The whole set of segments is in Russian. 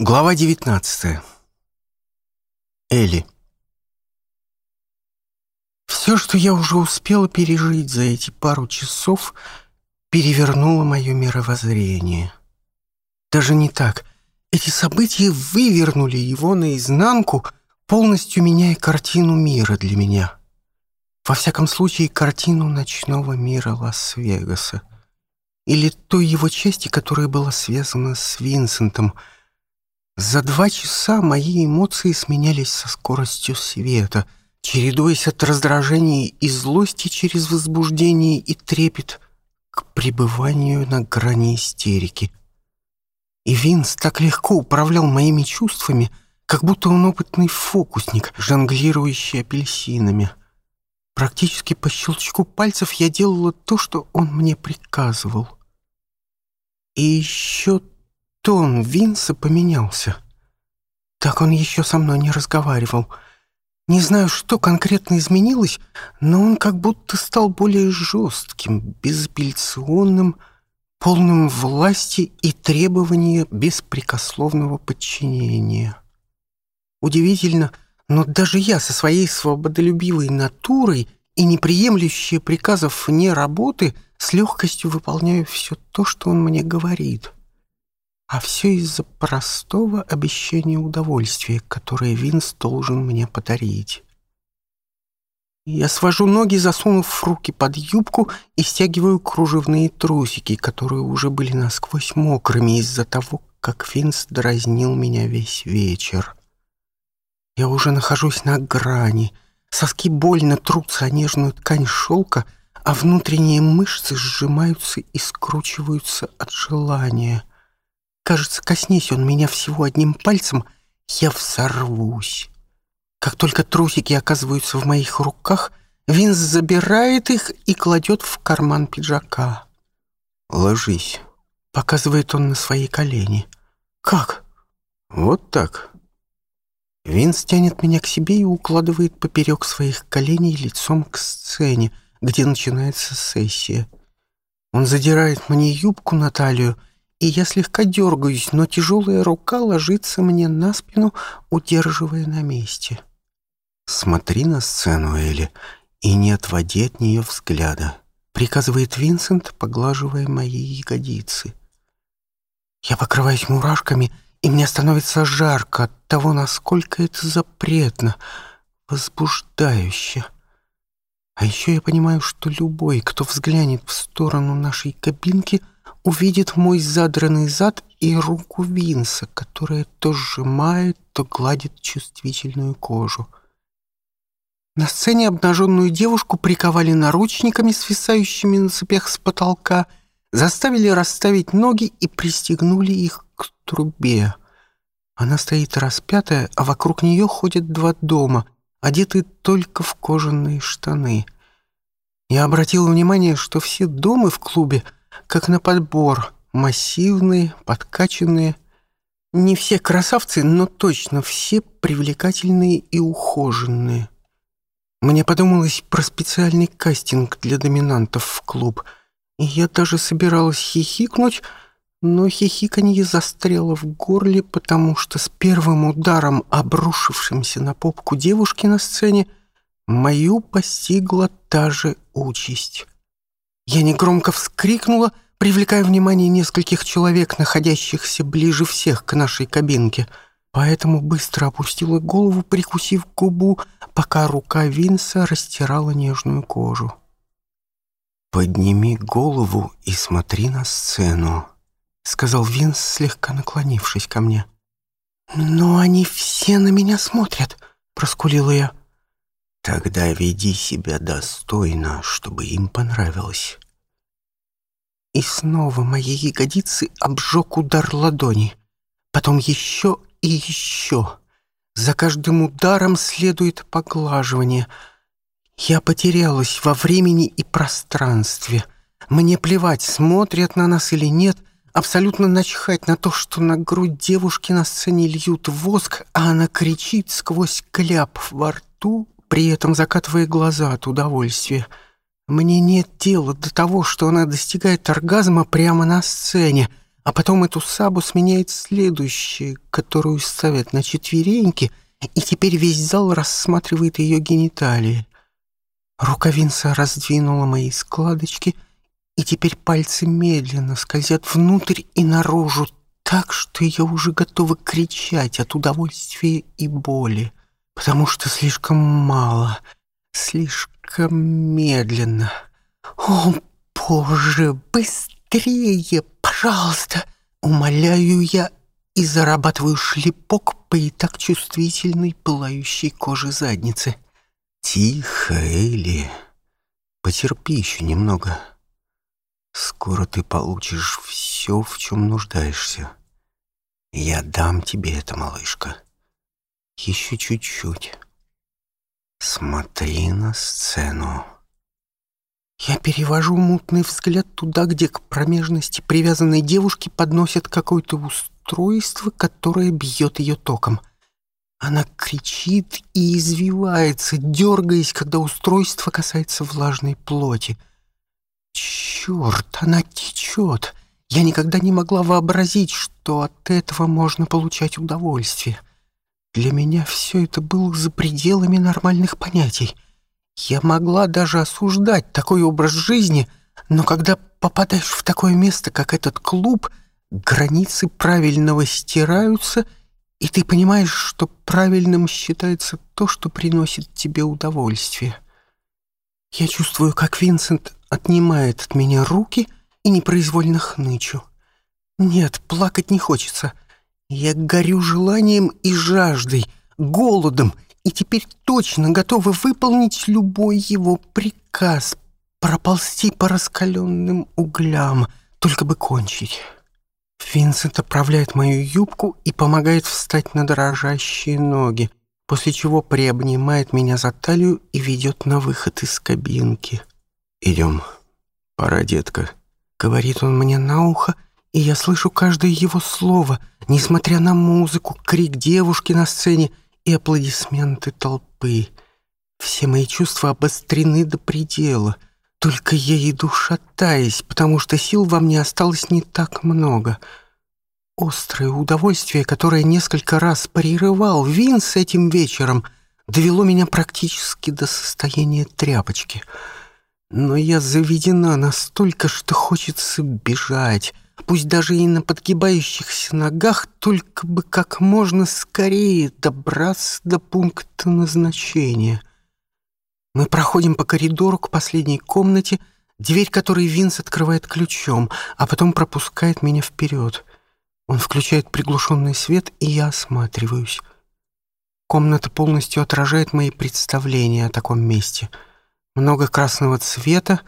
Глава 19. Элли. Все, что я уже успела пережить за эти пару часов, перевернуло моё мировоззрение. Даже не так. Эти события вывернули его наизнанку, полностью меняя картину мира для меня. Во всяком случае, картину ночного мира Лас-Вегаса. Или той его части, которая была связана с Винсентом — за два часа мои эмоции сменялись со скоростью света, чередуясь от раздражения и злости через возбуждение и трепет к пребыванию на грани истерики. И Винс так легко управлял моими чувствами, как будто он опытный фокусник, жонглирующий апельсинами. Практически по щелчку пальцев я делала то, что он мне приказывал. И еще тон Винса поменялся. Так он еще со мной не разговаривал. Не знаю, что конкретно изменилось, но он как будто стал более жестким, безапелляционным, полным власти и требования беспрекословного подчинения. Удивительно, но даже я со своей свободолюбивой натурой и неприемлющей приказов вне работы с легкостью выполняю все то, что он мне говорит а все из-за простого обещания удовольствия, которое Винс должен мне подарить. Я свожу ноги, засунув руки под юбку и стягиваю кружевные трусики, которые уже были насквозь мокрыми из-за того, как Винс дразнил меня весь вечер. Я уже нахожусь на грани. Соски больно трутся о нежную ткань шелка, а внутренние мышцы сжимаются и скручиваются от желания — Кажется, коснись он меня всего одним пальцем, я взорвусь. Как только трусики оказываются в моих руках, Винс забирает их и кладет в карман пиджака. «Ложись», — показывает он на свои колени. «Как?» «Вот так». Винс тянет меня к себе и укладывает поперек своих коленей лицом к сцене, где начинается сессия. Он задирает мне юбку на талию и я слегка дергаюсь, но тяжелая рука ложится мне на спину, удерживая на месте. «Смотри на сцену, Элли, и не отводи от нее взгляда», — приказывает Винсент, поглаживая мои ягодицы. Я покрываюсь мурашками, и мне становится жарко от того, насколько это запретно, возбуждающе. А еще я понимаю, что любой, кто взглянет в сторону нашей кабинки — увидит мой задранный зад и руку Винса, которая то сжимает, то гладит чувствительную кожу. На сцене обнаженную девушку приковали наручниками, свисающими на цепях с потолка, заставили расставить ноги и пристегнули их к трубе. Она стоит распятая, а вокруг нее ходят два дома, одетые только в кожаные штаны. Я обратила внимание, что все домы в клубе — как на подбор, массивные, подкачанные. Не все красавцы, но точно все привлекательные и ухоженные. Мне подумалось про специальный кастинг для доминантов в клуб, и я даже собиралась хихикнуть, но хихиканье застряло в горле, потому что с первым ударом, обрушившимся на попку девушки на сцене, мою постигла та же участь. Я негромко вскрикнула, привлекая внимание нескольких человек, находящихся ближе всех к нашей кабинке, поэтому быстро опустила голову, прикусив губу, пока рука Винса растирала нежную кожу. «Подними голову и смотри на сцену», — сказал Винс, слегка наклонившись ко мне. «Но они все на меня смотрят», — проскулила я. Тогда веди себя достойно, чтобы им понравилось. И снова мои ягодицы обжег удар ладони. Потом еще и еще. За каждым ударом следует поглаживание. Я потерялась во времени и пространстве. Мне плевать, смотрят на нас или нет, абсолютно начхать на то, что на грудь девушки на сцене льют воск, а она кричит сквозь кляп во рту при этом закатывая глаза от удовольствия. Мне нет дела до того, что она достигает оргазма прямо на сцене, а потом эту сабу сменяет следующая, которую ставят на четвереньки, и теперь весь зал рассматривает ее гениталии. Рукавинца раздвинула мои складочки, и теперь пальцы медленно скользят внутрь и наружу так, что я уже готова кричать от удовольствия и боли потому что слишком мало, слишком медленно. О, Боже, быстрее, пожалуйста! Умоляю я и зарабатываю шлепок по и так чувствительной пылающей коже задницы. Тихо, Элли. Потерпи еще немного. Скоро ты получишь все, в чем нуждаешься. Я дам тебе это, малышка. Еще чуть-чуть. Смотри на сцену. Я перевожу мутный взгляд туда, где к промежности привязанной девушки подносят какое-то устройство, которое бьет ее током. Она кричит и извивается, дергаясь, когда устройство касается влажной плоти. Черт, она течет. Я никогда не могла вообразить, что от этого можно получать удовольствие. Для меня все это было за пределами нормальных понятий. Я могла даже осуждать такой образ жизни, но когда попадаешь в такое место, как этот клуб, границы правильного стираются, и ты понимаешь, что правильным считается то, что приносит тебе удовольствие. Я чувствую, как Винсент отнимает от меня руки и непроизвольно хнычу. Нет, плакать не хочется — я горю желанием и жаждой, голодом, и теперь точно готова выполнить любой его приказ, проползти по раскаленным углям, только бы кончить. Винсент отправляет мою юбку и помогает встать на дрожащие ноги, после чего приобнимает меня за талию и ведет на выход из кабинки. «Идем. Пора, детка», — говорит он мне на ухо, — и я слышу каждое его слово, несмотря на музыку, крик девушки на сцене и аплодисменты толпы. Все мои чувства обострены до предела. Только я иду шатаясь, потому что сил во мне осталось не так много. Острое удовольствие, которое несколько раз прерывал Вин с этим вечером, довело меня практически до состояния тряпочки. Но я заведена настолько, что хочется бежать, пусть даже и на подгибающихся ногах, только бы как можно скорее добраться до пункта назначения. Мы проходим по коридору к последней комнате, дверь которой Винс открывает ключом, а потом пропускает меня вперед. Он включает приглушенный свет, и я осматриваюсь. Комната полностью отражает мои представления о таком месте. Много красного цвета,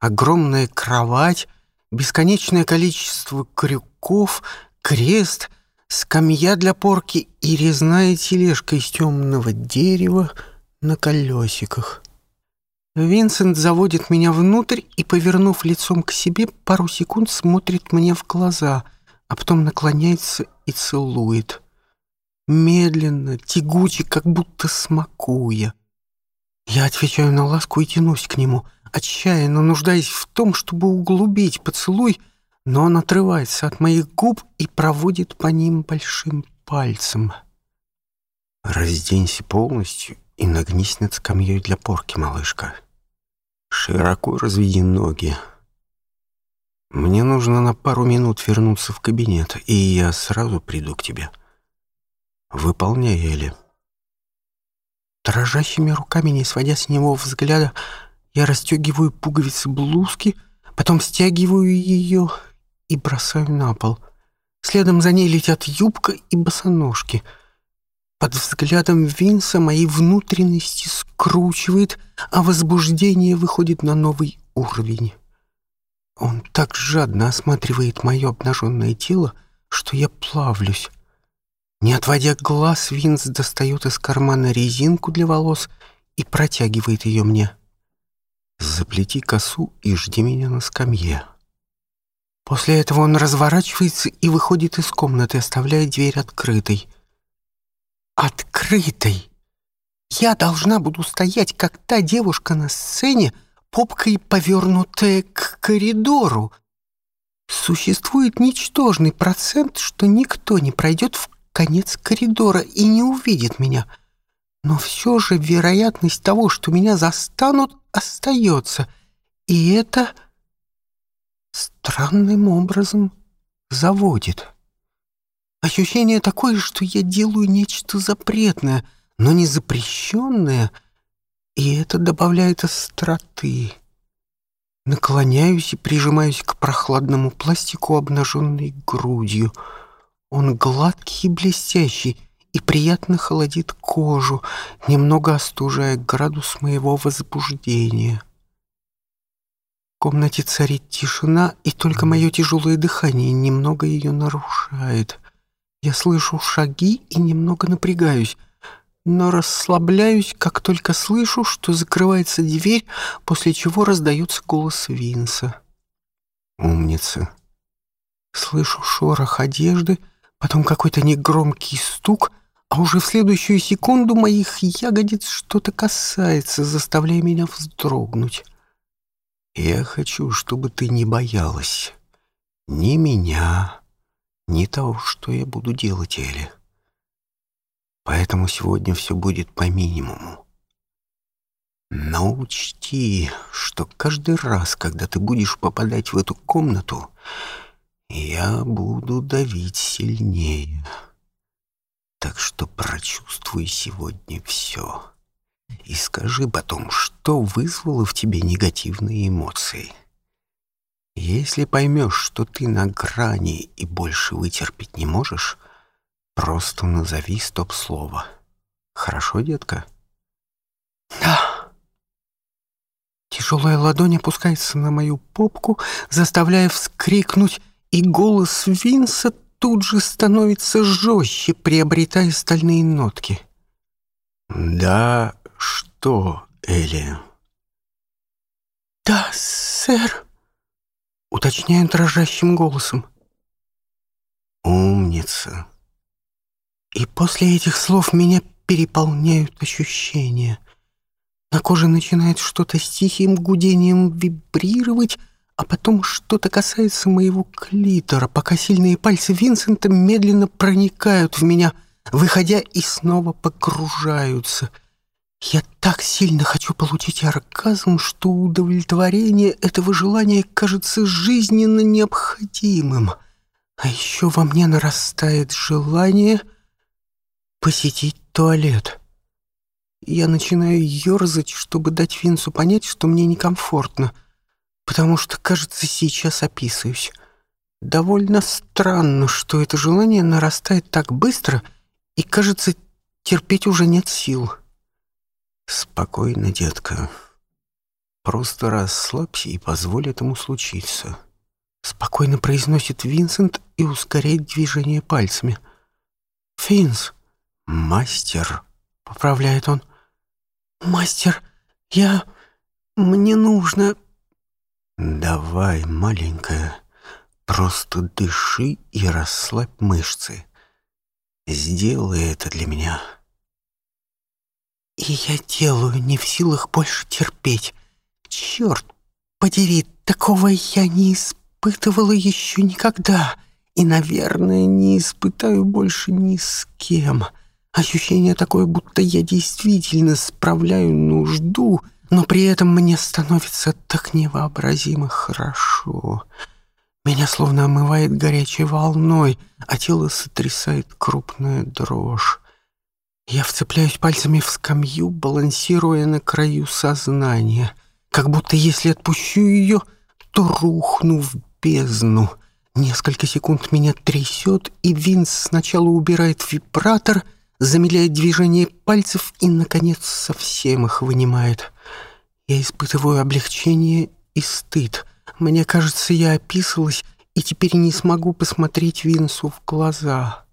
огромная кровать, бесконечное количество крюков, крест, скамья для порки и резная тележка из темного дерева на колесиках. Винсент заводит меня внутрь и, повернув лицом к себе, пару секунд смотрит мне в глаза, а потом наклоняется и целует. Медленно, тягуче, как будто смакуя. Я отвечаю на ласку и тянусь к нему — отчаянно нуждаясь в том, чтобы углубить поцелуй, но он отрывается от моих губ и проводит по ним большим пальцем. «Разденься полностью и нагнись над скамьей для порки, малышка. Широко разведи ноги. Мне нужно на пару минут вернуться в кабинет, и я сразу приду к тебе. Выполняй, Эли». Дрожащими руками, не сводя с него взгляда, я расстегиваю пуговицы блузки, потом стягиваю ее и бросаю на пол. Следом за ней летят юбка и босоножки. Под взглядом Винса мои внутренности скручивает, а возбуждение выходит на новый уровень. Он так жадно осматривает мое обнаженное тело, что я плавлюсь. Не отводя глаз, Винс достает из кармана резинку для волос и протягивает ее мне. Заплети косу и жди меня на скамье. После этого он разворачивается и выходит из комнаты, оставляя дверь открытой. Открытой! Я должна буду стоять, как та девушка на сцене, попкой повернутая к коридору. Существует ничтожный процент, что никто не пройдет в конец коридора и не увидит меня — но все же вероятность того, что меня застанут, остается. И это странным образом заводит. Ощущение такое, что я делаю нечто запретное, но не запрещенное, и это добавляет остроты. Наклоняюсь и прижимаюсь к прохладному пластику обнаженной грудью. Он гладкий и блестящий, и приятно холодит кожу, немного остужая градус моего возбуждения. В комнате царит тишина, и только мое тяжелое дыхание немного ее нарушает. Я слышу шаги и немного напрягаюсь, но расслабляюсь, как только слышу, что закрывается дверь, после чего раздается голос Винса. «Умница!» Слышу шорох одежды, потом какой-то негромкий стук — а уже в следующую секунду моих ягодиц что-то касается, заставляя меня вздрогнуть. Я хочу, чтобы ты не боялась ни меня, ни того, что я буду делать, Эли. Поэтому сегодня все будет по минимуму. Но учти, что каждый раз, когда ты будешь попадать в эту комнату, я буду давить сильнее так что прочувствуй сегодня все. И скажи потом, что вызвало в тебе негативные эмоции. Если поймешь, что ты на грани и больше вытерпеть не можешь, просто назови стоп-слово. Хорошо, детка? Да. Тяжелая ладонь опускается на мою попку, заставляя вскрикнуть, и голос Винса тут же становится жестче, приобретая стальные нотки. «Да что, Элли?» «Да, сэр», — уточняет дрожащим голосом. «Умница». И после этих слов меня переполняют ощущения. На коже начинает что-то с тихим гудением вибрировать, а потом что-то касается моего клитора, пока сильные пальцы Винсента медленно проникают в меня, выходя и снова погружаются. Я так сильно хочу получить оргазм, что удовлетворение этого желания кажется жизненно необходимым. А еще во мне нарастает желание посетить туалет. Я начинаю ерзать, чтобы дать Винсу понять, что мне некомфортно — потому что, кажется, сейчас описываюсь. Довольно странно, что это желание нарастает так быстро, и, кажется, терпеть уже нет сил. Спокойно, детка. Просто расслабься и позволь этому случиться. Спокойно произносит Винсент и ускоряет движение пальцами. «Финс!» «Мастер!» — поправляет он. «Мастер, я... мне нужно...» Давай, маленькая, просто дыши и расслабь мышцы. Сделай это для меня. И я делаю, не в силах больше терпеть. Черт, подери, такого я не испытывала еще никогда. И, наверное, не испытаю больше ни с кем. Ощущение такое, будто я действительно справляю нужду — но при этом мне становится так невообразимо хорошо. Меня словно омывает горячей волной, а тело сотрясает крупная дрожь. Я вцепляюсь пальцами в скамью, балансируя на краю сознания, как будто если отпущу ее, то рухну в бездну. Несколько секунд меня трясет, и Винс сначала убирает вибратор, замедляет движение пальцев и, наконец, совсем их вынимает — я испытываю облегчение и стыд. Мне кажется, я описалась и теперь не смогу посмотреть Винсу в глаза.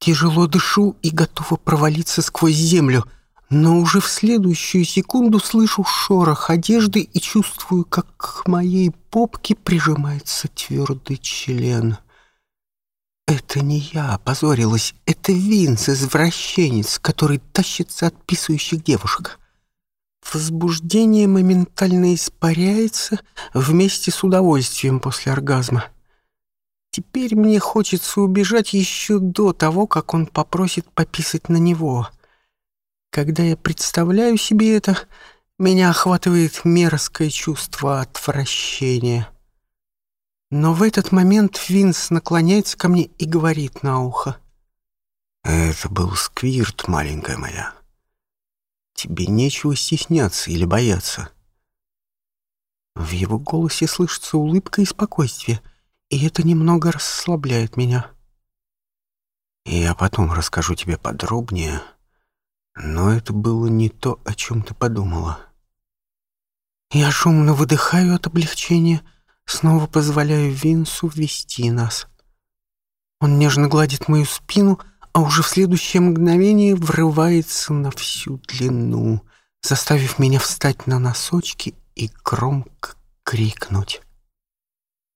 Тяжело дышу и готова провалиться сквозь землю, но уже в следующую секунду слышу шорох одежды и чувствую, как к моей попке прижимается твердый член. Это не я опозорилась, это Винс, извращенец, который тащится от писающих девушек. Возбуждение моментально испаряется вместе с удовольствием после оргазма. Теперь мне хочется убежать еще до того, как он попросит пописать на него. Когда я представляю себе это, меня охватывает мерзкое чувство отвращения. Но в этот момент Винс наклоняется ко мне и говорит на ухо. «Это был сквирт, маленькая моя». Тебе нечего стесняться или бояться. В его голосе слышится улыбка и спокойствие, и это немного расслабляет меня. Я потом расскажу тебе подробнее, но это было не то, о чем ты подумала. Я шумно выдыхаю от облегчения, снова позволяю Винсу ввести нас. Он нежно гладит мою спину — а уже в следующее мгновение врывается на всю длину, заставив меня встать на носочки и громко крикнуть.